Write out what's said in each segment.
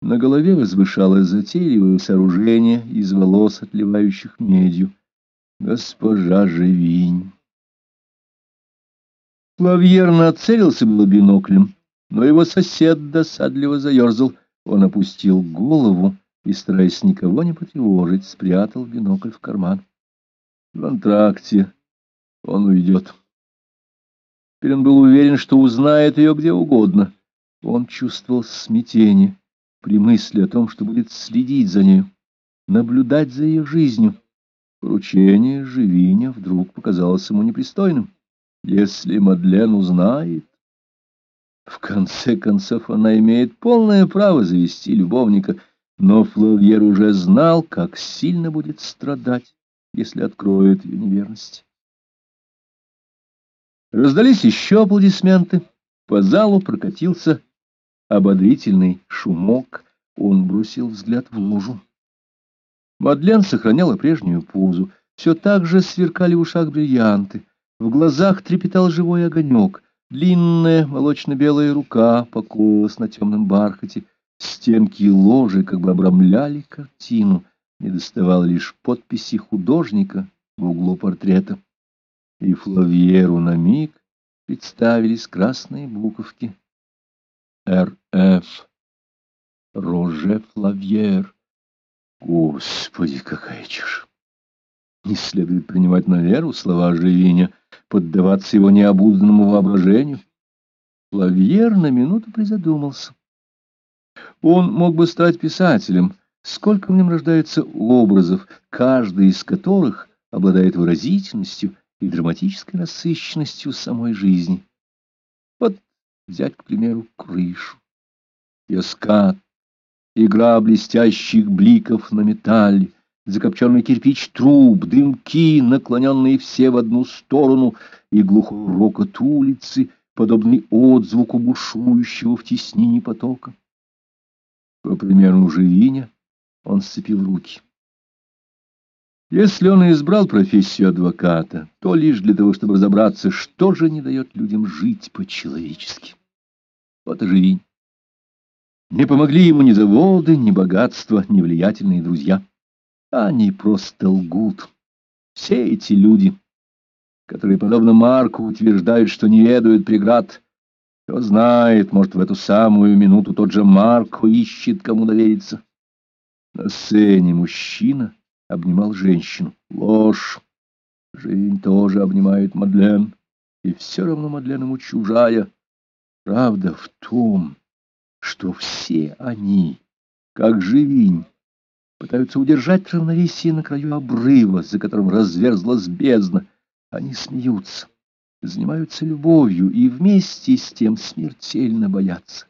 На голове возвышалось затейливое сооружение из волос, отливающих медью. Госпожа Живинь. Лавьер нацелился было биноклем, но его сосед досадливо заерзал. Он опустил голову и, стараясь никого не потревожить, спрятал бинокль в карман. В антракте он уйдет. Теперь он был уверен, что узнает ее где угодно. Он чувствовал смятение при мысли о том, что будет следить за нею, наблюдать за ее жизнью. Поручение Живиня вдруг показалось ему непристойным. Если Мадлен узнает... В конце концов, она имеет полное право завести любовника, но Флавьер уже знал, как сильно будет страдать, если откроет ее неверность. Раздались еще аплодисменты. По залу прокатился ободрительный шумок. Он бросил взгляд в лужу. Мадлен сохраняла прежнюю позу. Все так же сверкали в ушах бриллианты. В глазах трепетал живой огонек. Длинная молочно-белая рука покоилась на темном бархате. Стенки ложи как бы обрамляли картину. Не доставало лишь подписи художника в углу портрета. И Флавьеру на миг представились красные буковки. Р.Ф. Роже Флавьер. Господи, какая чушь! Не следует принимать на веру слова Живиня, поддаваться его необузданному воображению. Флавьер на минуту призадумался. Он мог бы стать писателем. Сколько в нем рождается образов, каждый из которых обладает выразительностью и драматической насыщенностью самой жизни. Взять, к примеру, крышу. Ее игра блестящих бликов на металле, закопченный кирпич труб, дымки, наклоненные все в одну сторону, и глухой рокот улицы, подобный отзвуку бушующего в теснине потока. По примеру Живиня он сцепил руки. Если он и избрал профессию адвоката, то лишь для того, чтобы разобраться, что же не дает людям жить по-человечески. Вот и Живинь. Не помогли ему ни заводы, ни богатство, ни влиятельные друзья. Они просто лгут. Все эти люди, которые, подобно Марку, утверждают, что не ведают преград, кто знает, может, в эту самую минуту тот же Марко ищет, кому довериться. На сцене мужчина обнимал женщину. Ложь. Жизнь тоже обнимает Мадлен, и все равно Мадлен ему чужая. Правда в том, что все они, как живинь, пытаются удержать равновесие на краю обрыва, за которым разверзлась бездна. Они смеются, занимаются любовью и вместе с тем смертельно боятся.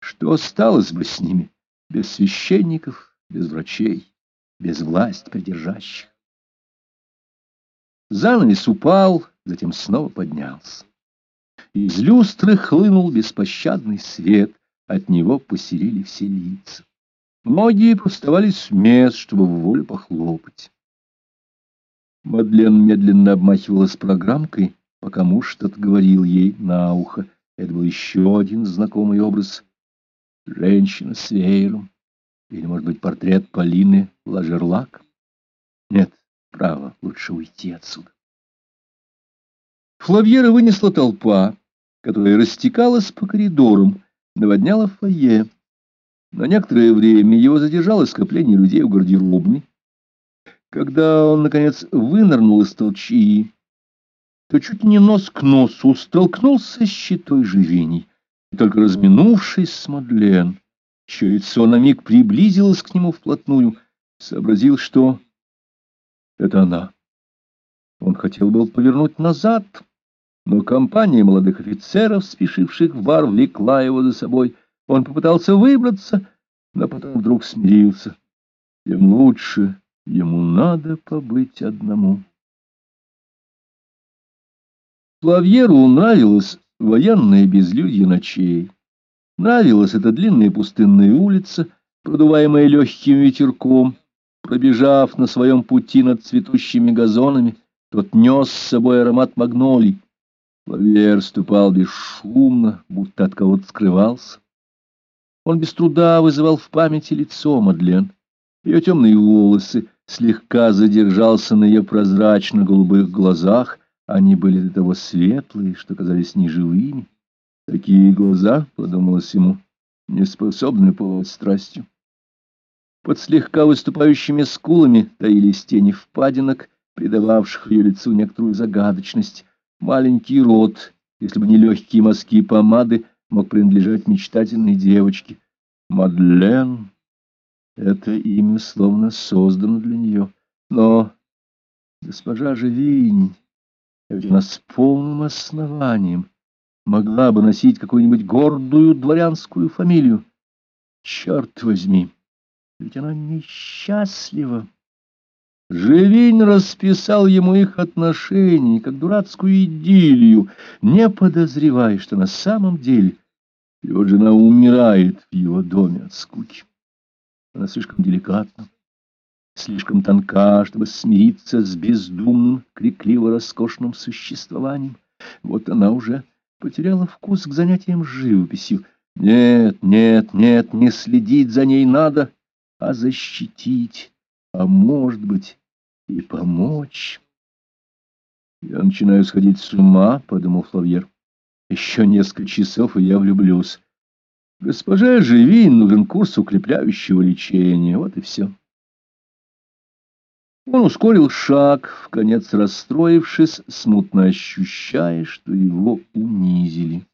Что осталось бы с ними без священников, без врачей, без власть придержащих? Занавес упал, затем снова поднялся. Из люстры хлынул беспощадный свет, от него посерили все лица. Многие поставали с мест, чтобы в волю похлопать. Мадлен медленно обмахивалась программкой, пока муж что-то говорил ей на ухо. Это был еще один знакомый образ. Женщина с веером. Или, может быть, портрет Полины Лажерлак? Нет, право, лучше уйти отсюда. Флавьера вынесла толпа, которая растекалась по коридорам, наводняла фойе. На некоторое время его задержало скопление людей у гардеробной. Когда он, наконец, вынырнул из толчии, то чуть не нос к носу столкнулся с щитой живений. Только разминувшись с Мадлен, лицо на миг приблизилось к нему вплотную, сообразил, что это она. Он хотел был повернуть назад, но компания молодых офицеров, спешивших в бар, влекла его за собой. Он попытался выбраться, но потом вдруг смирился. Тем лучше ему надо побыть одному. Плавьеру нравилось военное безлюдье ночей. Нравилась эта длинная пустынная улица, продуваемая легким ветерком. Пробежав на своем пути над цветущими газонами, тот нес с собой аромат магнолий. Лавьер ступал бесшумно, будто от кого-то скрывался. Он без труда вызывал в памяти лицо Мадлен. Ее темные волосы слегка задержался на ее прозрачно-голубых глазах. Они были до того светлые, что казались неживыми. Такие глаза, — подумалось ему, — не способны повод страстью. Под слегка выступающими скулами таились тени впадинок, придававших ее лицу некоторую загадочность. Маленький рот, если бы не легкие мазки помады, мог принадлежать мечтательной девочке. Мадлен — это имя словно создано для нее. Но госпожа Живинь, ведь она с полным основанием могла бы носить какую-нибудь гордую дворянскую фамилию. Черт возьми, ведь она несчастлива. Живинь расписал ему их отношения, как дурацкую идиллию, не подозревая, что на самом деле его жена умирает в его доме от скуки. Она слишком деликатна, слишком тонка, чтобы смириться с бездумным, крикливо-роскошным существованием. Вот она уже потеряла вкус к занятиям живописью. Нет, нет, нет, не следить за ней надо, а защитить, а может быть и помочь. Я начинаю сходить с ума, — подумал Флавьер. Еще несколько часов, и я влюблюсь. Госпоже Живин нужен курс укрепляющего лечения. Вот и все. Он ускорил шаг, в конец расстроившись, смутно ощущая, что его унизили.